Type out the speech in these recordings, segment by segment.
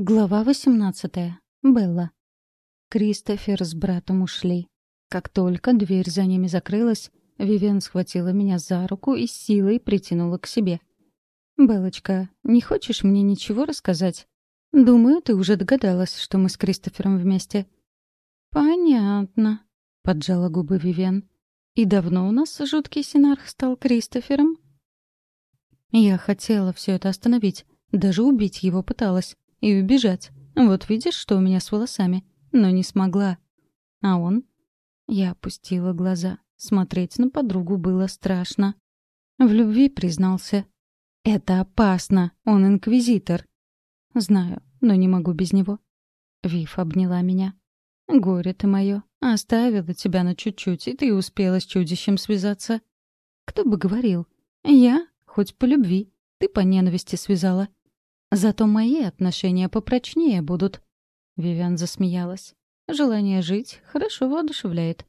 Глава 18. Белла. Кристофер с братом ушли. Как только дверь за ними закрылась, Вивен схватила меня за руку и силой притянула к себе. «Беллочка, не хочешь мне ничего рассказать? Думаю, ты уже догадалась, что мы с Кристофером вместе». «Понятно», — поджала губы Вивен. «И давно у нас жуткий синарх стал Кристофером?» Я хотела все это остановить, даже убить его пыталась и убежать. Вот видишь, что у меня с волосами. Но не смогла. А он? Я опустила глаза. Смотреть на подругу было страшно. В любви признался. «Это опасно. Он инквизитор». «Знаю, но не могу без него». Вив обняла меня. «Горе ты мое. Оставила тебя на чуть-чуть, и ты успела с чудищем связаться». «Кто бы говорил? Я, хоть по любви, ты по ненависти связала. Зато мои отношения попрочнее будут. Вивиан засмеялась. Желание жить хорошо воодушевляет.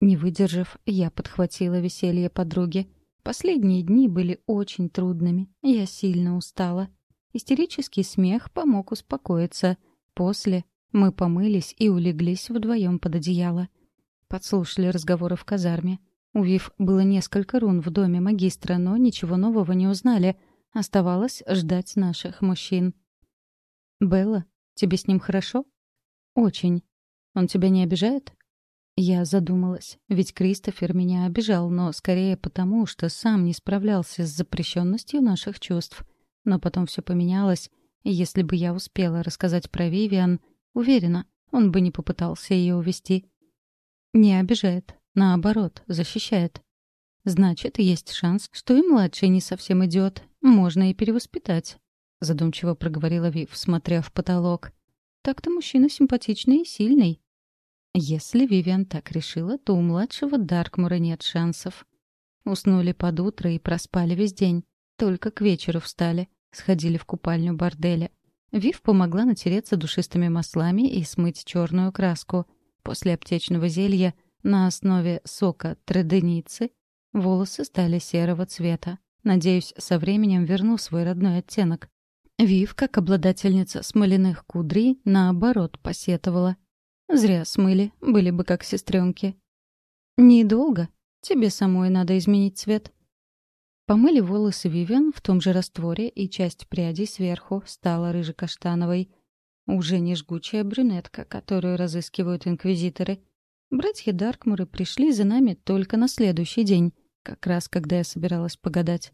Не выдержав, я подхватила веселье подруги. Последние дни были очень трудными. Я сильно устала. Истерический смех помог успокоиться. После мы помылись и улеглись вдвоем под одеяло. Подслушали разговоры в казарме. У Вив было несколько рун в доме магистра, но ничего нового не узнали — Оставалось ждать наших мужчин. «Белла, тебе с ним хорошо?» «Очень. Он тебя не обижает?» Я задумалась, ведь Кристофер меня обижал, но скорее потому, что сам не справлялся с запрещенностью наших чувств. Но потом все поменялось, если бы я успела рассказать про Вивиан, уверена, он бы не попытался ее увести. Не обижает, наоборот, защищает. Значит, есть шанс, что и младший не совсем идет, можно и перевоспитать», — задумчиво проговорила Вив, смотря в потолок. «Так-то мужчина симпатичный и сильный». Если Вивиан так решила, то у младшего Даркмура нет шансов. Уснули под утро и проспали весь день. Только к вечеру встали, сходили в купальню борделя. Вив помогла натереться душистыми маслами и смыть черную краску. После аптечного зелья на основе сока треденицы волосы стали серого цвета. Надеюсь, со временем верну свой родной оттенок. Вив, как обладательница смоляных кудрей, наоборот, посетовала. Зря смыли, были бы как сестренки. Недолго. Тебе самой надо изменить цвет. Помыли волосы Вивиан в том же растворе, и часть прядей сверху стала рыжекаштановой. Уже не жгучая брюнетка, которую разыскивают инквизиторы. Братья Даркмуры пришли за нами только на следующий день — как раз когда я собиралась погадать.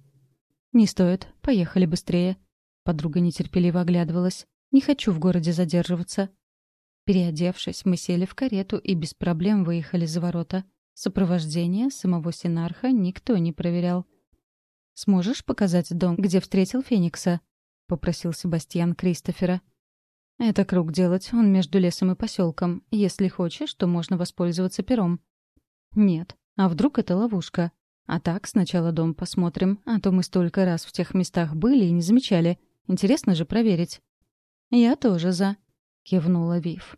«Не стоит. Поехали быстрее». Подруга нетерпеливо оглядывалась. «Не хочу в городе задерживаться». Переодевшись, мы сели в карету и без проблем выехали за ворота. Сопровождение самого Синарха никто не проверял. «Сможешь показать дом, где встретил Феникса?» — попросил Себастьян Кристофера. «Это круг делать, он между лесом и поселком. Если хочешь, то можно воспользоваться пером». «Нет. А вдруг это ловушка?» А так, сначала дом посмотрим, а то мы столько раз в тех местах были и не замечали. Интересно же проверить». «Я тоже за», — кивнула Вив.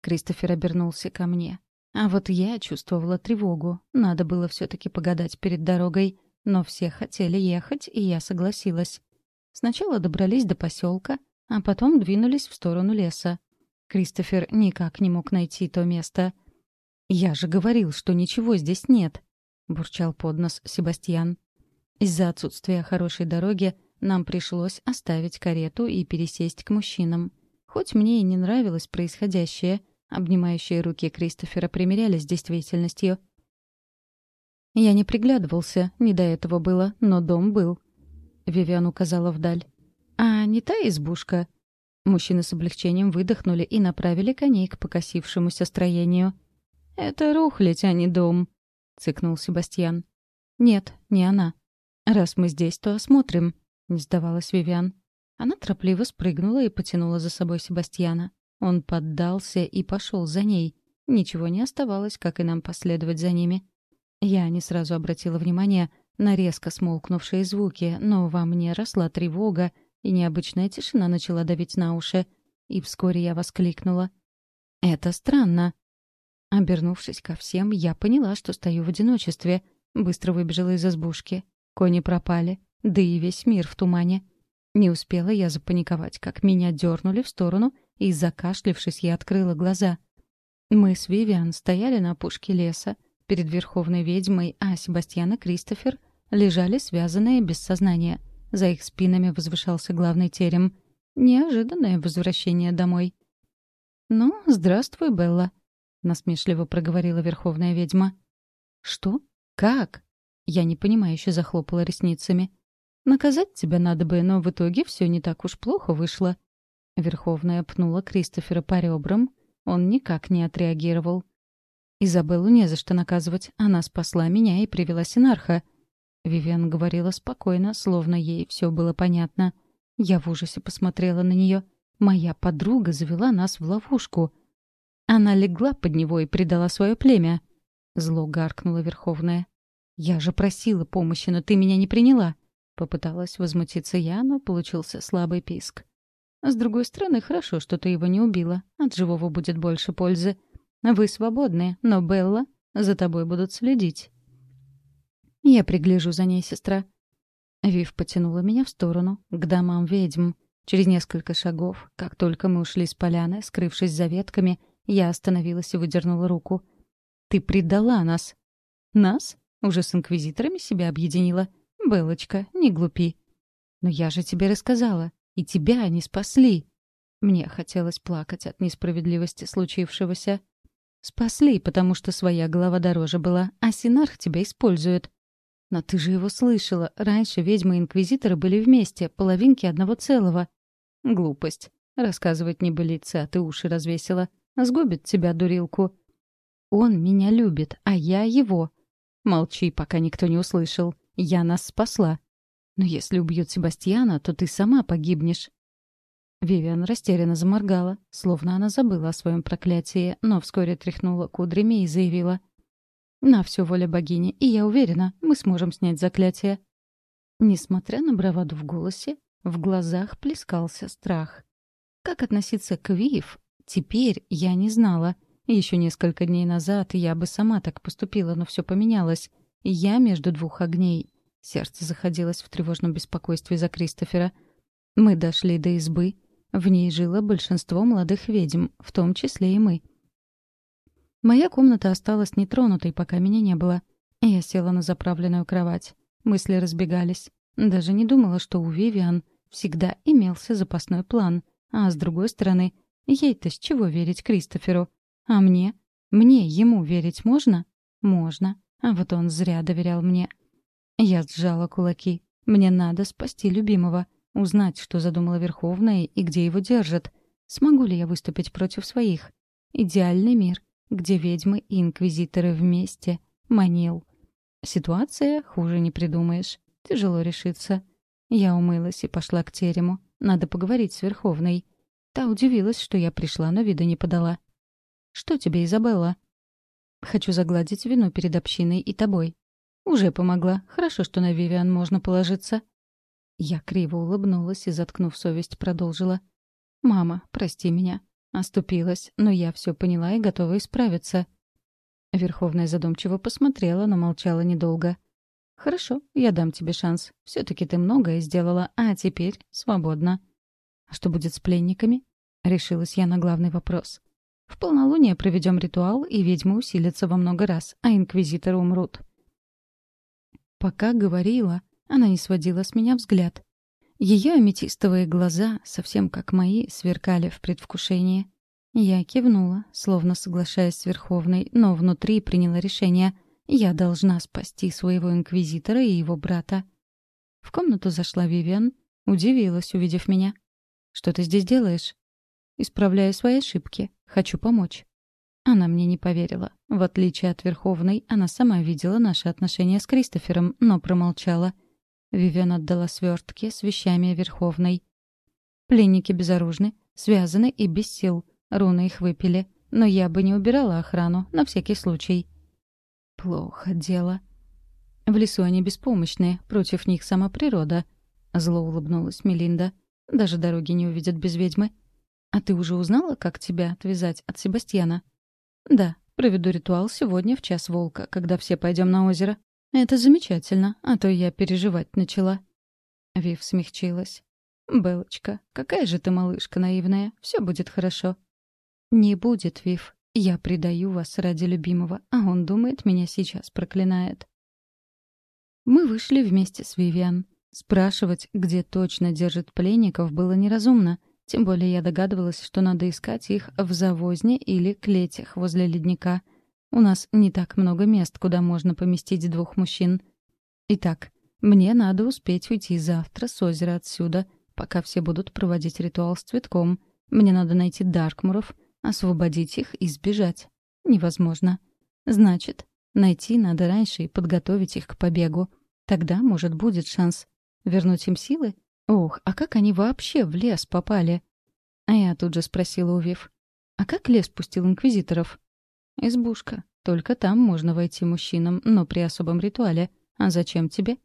Кристофер обернулся ко мне. А вот я чувствовала тревогу. Надо было все таки погадать перед дорогой. Но все хотели ехать, и я согласилась. Сначала добрались до поселка, а потом двинулись в сторону леса. Кристофер никак не мог найти то место. «Я же говорил, что ничего здесь нет», — бурчал под нос Себастьян. Из-за отсутствия хорошей дороги нам пришлось оставить карету и пересесть к мужчинам. Хоть мне и не нравилось происходящее, обнимающие руки Кристофера примерялись с действительностью. Я не приглядывался, не до этого было, но дом был. Вивиан указала вдаль. «А не та избушка?» Мужчины с облегчением выдохнули и направили коней к покосившемуся строению. «Это рухлядь, а не дом», — цыкнул Себастьян. «Нет, не она. Раз мы здесь, то осмотрим», — не сдавалась Вивиан. Она торопливо спрыгнула и потянула за собой Себастьяна. Он поддался и пошел за ней. Ничего не оставалось, как и нам последовать за ними. Я не сразу обратила внимание на резко смолкнувшие звуки, но во мне росла тревога, и необычная тишина начала давить на уши. И вскоре я воскликнула. «Это странно. Обернувшись ко всем, я поняла, что стою в одиночестве. Быстро выбежала из избушки. Кони пропали, да и весь мир в тумане. Не успела я запаниковать, как меня дернули в сторону, и, закашлившись, я открыла глаза. Мы с Вивиан стояли на опушке леса, перед верховной ведьмой, а Себастьян и Кристофер лежали связанные без сознания. За их спинами возвышался главный терем. Неожиданное возвращение домой. «Ну, здравствуй, Белла», — насмешливо проговорила верховная ведьма. «Что? Как?» Я непонимающе захлопала ресницами. «Наказать тебя надо бы, но в итоге все не так уж плохо вышло». Верховная пнула Кристофера по ребрам. Он никак не отреагировал. «Изабеллу не за что наказывать. Она спасла меня и привела Синарха». Вивиан говорила спокойно, словно ей все было понятно. Я в ужасе посмотрела на нее. Моя подруга завела нас в ловушку. Она легла под него и предала свое племя. Зло гаркнула Верховная. «Я же просила помощи, но ты меня не приняла». Попыталась возмутиться я, но получился слабый писк. С другой стороны, хорошо, что ты его не убила. От живого будет больше пользы. Вы свободны, но Белла за тобой будут следить. Я пригляжу за ней, сестра. Вив потянула меня в сторону, к домам ведьм. Через несколько шагов, как только мы ушли с поляны, скрывшись за ветками, я остановилась и выдернула руку. «Ты предала нас!» «Нас?» Уже с инквизиторами себя объединила. «Белочка, не глупи». «Но я же тебе рассказала. И тебя они спасли». Мне хотелось плакать от несправедливости случившегося. «Спасли, потому что своя голова дороже была, а Синарх тебя использует». «Но ты же его слышала. Раньше ведьмы и инквизиторы были вместе, половинки одного целого». «Глупость. Рассказывать не небылицы, а ты уши развесила. Сгубит тебя, дурилку». «Он меня любит, а я его. Молчи, пока никто не услышал. Я нас спасла. Но если убьют Себастьяна, то ты сама погибнешь. Вивиан растерянно заморгала, словно она забыла о своем проклятии, но вскоре тряхнула кудрями и заявила. «На все воля богини, и я уверена, мы сможем снять заклятие». Несмотря на браваду в голосе, в глазах плескался страх. Как относиться к Вив, теперь я не знала — еще несколько дней назад я бы сама так поступила, но все поменялось. Я между двух огней. Сердце заходилось в тревожном беспокойстве за Кристофера. Мы дошли до избы. В ней жило большинство молодых ведьм, в том числе и мы. Моя комната осталась нетронутой, пока меня не было. Я села на заправленную кровать. Мысли разбегались. Даже не думала, что у Вивиан всегда имелся запасной план. А с другой стороны, ей-то с чего верить Кристоферу? А мне? Мне ему верить можно? Можно. А вот он зря доверял мне. Я сжала кулаки. Мне надо спасти любимого. Узнать, что задумала Верховная и где его держат. Смогу ли я выступить против своих? Идеальный мир, где ведьмы и инквизиторы вместе. Манил. Ситуация хуже не придумаешь. Тяжело решиться. Я умылась и пошла к терему. Надо поговорить с Верховной. Та удивилась, что я пришла, но вида не подала. «Что тебе, Изабелла?» «Хочу загладить вину перед общиной и тобой». «Уже помогла. Хорошо, что на Вивиан можно положиться». Я криво улыбнулась и, заткнув совесть, продолжила. «Мама, прости меня. Оступилась, но я все поняла и готова исправиться». Верховная задумчиво посмотрела, но молчала недолго. «Хорошо, я дам тебе шанс. все таки ты многое сделала, а теперь свободна». «А что будет с пленниками?» — решилась я на главный вопрос. В полнолуние проведем ритуал, и ведьмы усилятся во много раз, а инквизиторы умрут. Пока говорила, она не сводила с меня взгляд. Ее аметистовые глаза, совсем как мои, сверкали в предвкушении. Я кивнула, словно соглашаясь с Верховной, но внутри приняла решение. Я должна спасти своего инквизитора и его брата. В комнату зашла Вивиан, удивилась, увидев меня. «Что ты здесь делаешь?» «Исправляю свои ошибки. Хочу помочь». Она мне не поверила. В отличие от Верховной, она сама видела наши отношения с Кристофером, но промолчала. Вивен отдала свертки с вещами Верховной. Пленники безоружны, связаны и без сил. Руны их выпили. Но я бы не убирала охрану, на всякий случай. Плохо дело. В лесу они беспомощные, против них сама природа. Зло улыбнулась Мелинда. Даже дороги не увидят без ведьмы. «А ты уже узнала, как тебя отвязать от Себастьяна?» «Да, проведу ритуал сегодня в час волка, когда все пойдем на озеро. Это замечательно, а то я переживать начала». Вив смягчилась. Белочка, какая же ты малышка наивная. Все будет хорошо». «Не будет, Вив. Я предаю вас ради любимого, а он думает, меня сейчас проклинает». Мы вышли вместе с Вивиан. Спрашивать, где точно держит пленников, было неразумно. Тем более я догадывалась, что надо искать их в завозне или клетях возле ледника. У нас не так много мест, куда можно поместить двух мужчин. Итак, мне надо успеть уйти завтра с озера отсюда, пока все будут проводить ритуал с цветком. Мне надо найти Даркмуров, освободить их и сбежать. Невозможно. Значит, найти надо раньше и подготовить их к побегу. Тогда, может, будет шанс. Вернуть им силы? Ох, а как они вообще в лес попали? А я тут же спросила у Вив. А как лес пустил инквизиторов? Избушка. Только там можно войти мужчинам, но при особом ритуале. А зачем тебе?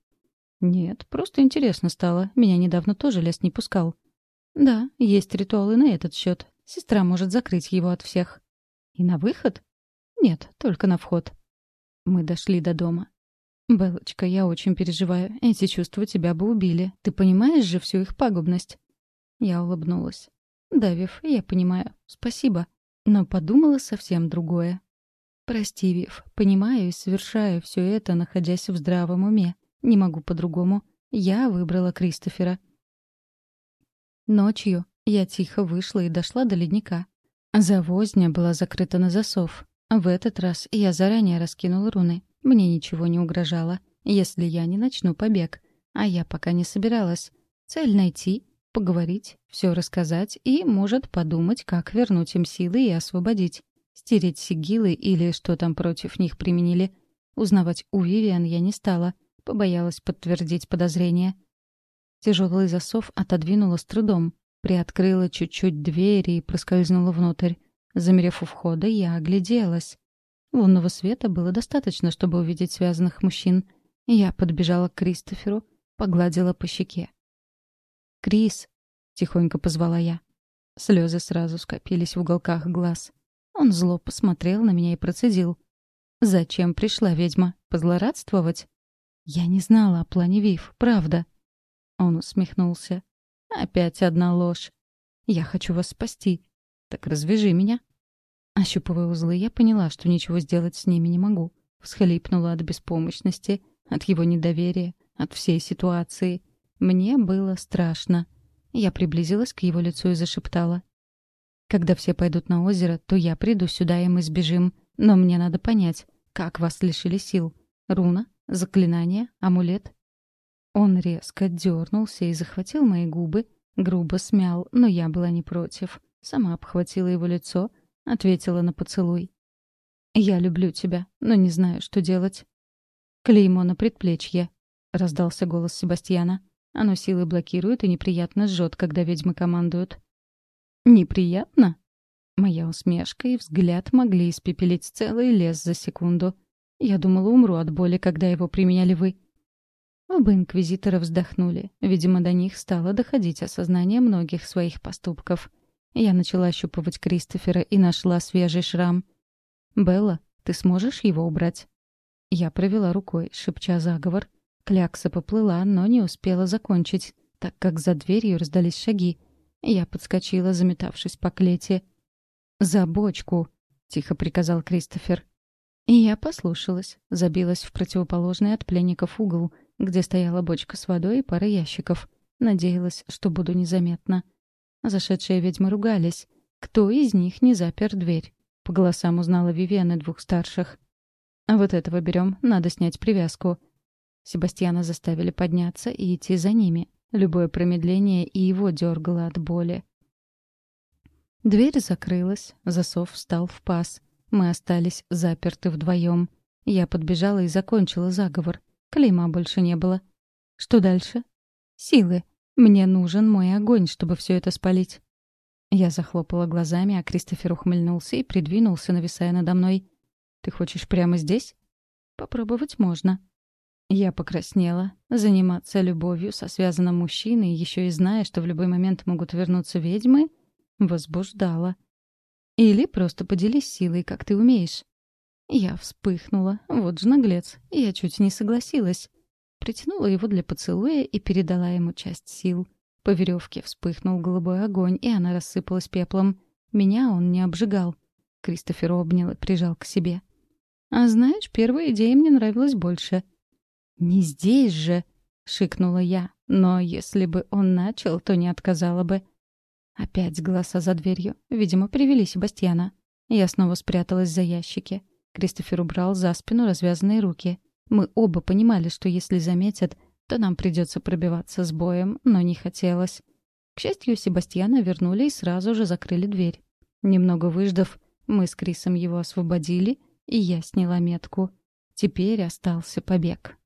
Нет, просто интересно стало. Меня недавно тоже лес не пускал. Да, есть ритуалы на этот счет. Сестра может закрыть его от всех. И на выход? Нет, только на вход. Мы дошли до дома. «Белочка, я очень переживаю. Эти чувства тебя бы убили. Ты понимаешь же всю их пагубность?» Я улыбнулась. «Да, Вив, я понимаю. Спасибо. Но подумала совсем другое. Прости, Вив, понимаю и совершаю все это, находясь в здравом уме. Не могу по-другому. Я выбрала Кристофера». Ночью я тихо вышла и дошла до ледника. Завозня была закрыта на засов. В этот раз я заранее раскинула руны. Мне ничего не угрожало, если я не начну побег. А я пока не собиралась. Цель найти, поговорить, все рассказать и, может, подумать, как вернуть им силы и освободить. Стереть сигилы или что там против них применили. Узнавать у Вивиан я не стала. Побоялась подтвердить подозрения. Тяжелый засов отодвинула с трудом. Приоткрыла чуть-чуть двери и проскользнула внутрь. Замерев у входа, я огляделась. Лунного света было достаточно, чтобы увидеть связанных мужчин. Я подбежала к Кристоферу, погладила по щеке. «Крис!» — тихонько позвала я. Слезы сразу скопились в уголках глаз. Он зло посмотрел на меня и процедил. «Зачем пришла ведьма? Позлорадствовать?» «Я не знала о плане Вив, правда». Он усмехнулся. «Опять одна ложь. Я хочу вас спасти. Так развяжи меня». Ощупывая узлы, я поняла, что ничего сделать с ними не могу. Всхлипнула от беспомощности, от его недоверия, от всей ситуации. Мне было страшно. Я приблизилась к его лицу и зашептала. «Когда все пойдут на озеро, то я приду сюда, и мы сбежим. Но мне надо понять, как вас лишили сил. Руна? Заклинание? Амулет?» Он резко дернулся и захватил мои губы, грубо смял, но я была не против. Сама обхватила его лицо — Ответила на поцелуй. «Я люблю тебя, но не знаю, что делать». «Клеймо на предплечье», — раздался голос Себастьяна. «Оно силы блокирует и неприятно жжет, когда ведьмы командуют». «Неприятно?» Моя усмешка и взгляд могли испепелить целый лес за секунду. Я думала, умру от боли, когда его применяли вы. Оба инквизитора вздохнули. Видимо, до них стало доходить осознание многих своих поступков. Я начала ощупывать Кристофера и нашла свежий шрам. «Белла, ты сможешь его убрать?» Я провела рукой, шепча заговор. Клякса поплыла, но не успела закончить, так как за дверью раздались шаги. Я подскочила, заметавшись по клете. «За бочку!» — тихо приказал Кристофер. И я послушалась, забилась в противоположный от пленников угол, где стояла бочка с водой и пара ящиков. Надеялась, что буду незаметна. Зашедшие ведьмы ругались. Кто из них не запер дверь? По голосам узнала Вивиан двух старших. «А вот этого берем, надо снять привязку». Себастьяна заставили подняться и идти за ними. Любое промедление и его дергало от боли. Дверь закрылась, засов встал в паз. Мы остались заперты вдвоем. Я подбежала и закончила заговор. Клейма больше не было. Что дальше? Силы. Мне нужен мой огонь, чтобы все это спалить. Я захлопала глазами, а Кристофер ухмыльнулся и придвинулся, нависая надо мной. «Ты хочешь прямо здесь?» «Попробовать можно». Я покраснела. Заниматься любовью со связанным мужчиной, еще и зная, что в любой момент могут вернуться ведьмы, возбуждала. «Или просто поделись силой, как ты умеешь». Я вспыхнула. Вот же наглец. Я чуть не согласилась. Притянула его для поцелуя и передала ему часть сил. По веревке вспыхнул голубой огонь, и она рассыпалась пеплом. Меня он не обжигал. Кристофер обнял и прижал к себе. «А знаешь, первая идея мне нравилась больше». «Не здесь же!» — шикнула я. «Но если бы он начал, то не отказала бы». Опять голоса за дверью. Видимо, привели Себастьяна. Я снова спряталась за ящики. Кристофер убрал за спину развязанные руки. Мы оба понимали, что если заметят, то нам придется пробиваться с боем, но не хотелось. К счастью, Себастьяна вернули и сразу же закрыли дверь. Немного выждав, мы с Крисом его освободили, и я сняла метку. Теперь остался побег.